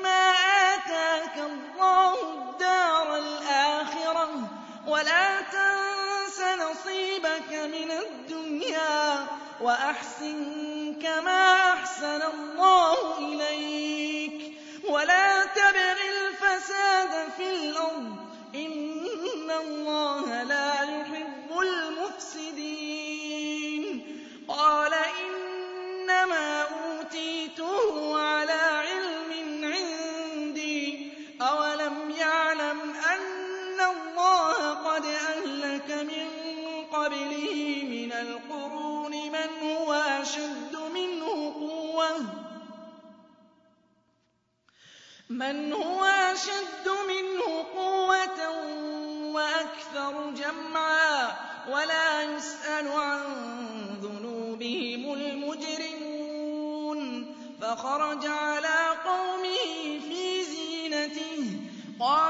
بما آتاك الله الدار الآخرة ولا تنس نصيبك من الدنيا وأحسن كما أحسن الله إليك. قَبْلِهِ مِنَ الْقُرُونِ مَنْ هُوَ أَشَدُّ مِنْهُ قُوَّةً. مَنْ هُوَ أَشَدُّ مِنْهُ قُوَّةً وَأَكْثَرُ جَمْعًا. وَلَا يُسْأَلُ عَنْ ذُنُوبِهِمُ الْمُجْرِمُونَ. فَخَرَجَ عَلَى قَوْمِهِ فِي زِينَتِهِ. قَالَ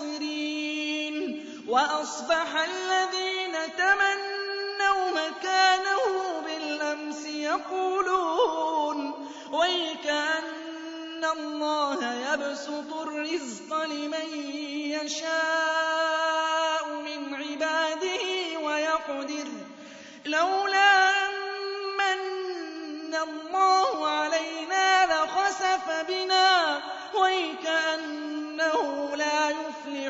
الناصرين وأصبح الذين تمنوا مكانه بالأمس يقولون ويكأن الله يبسط الرزق لمن يشاء من عباده ويقدر لولا أن الله علينا لخسف بنا ويكأن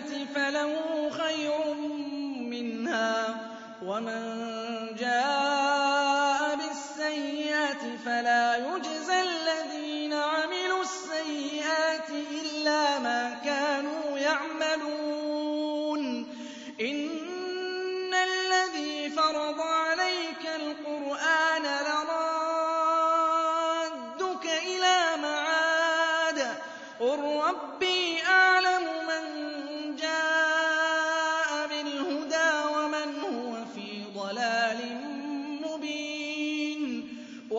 الْجَنَّةِ فَلَهُ خَيْرٌ مِّنْهَا وَمَن جَاءَ بِالسَّيِّئَةِ فَلَا يُجْزَىٰ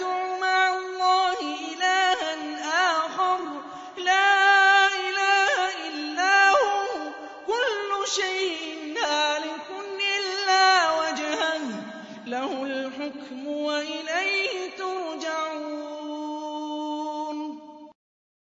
تدعو مع الله إلها آخر. لا إله إلا هو. كل شيء هالك إلا وجهه. له الحكم وإليه ترجعون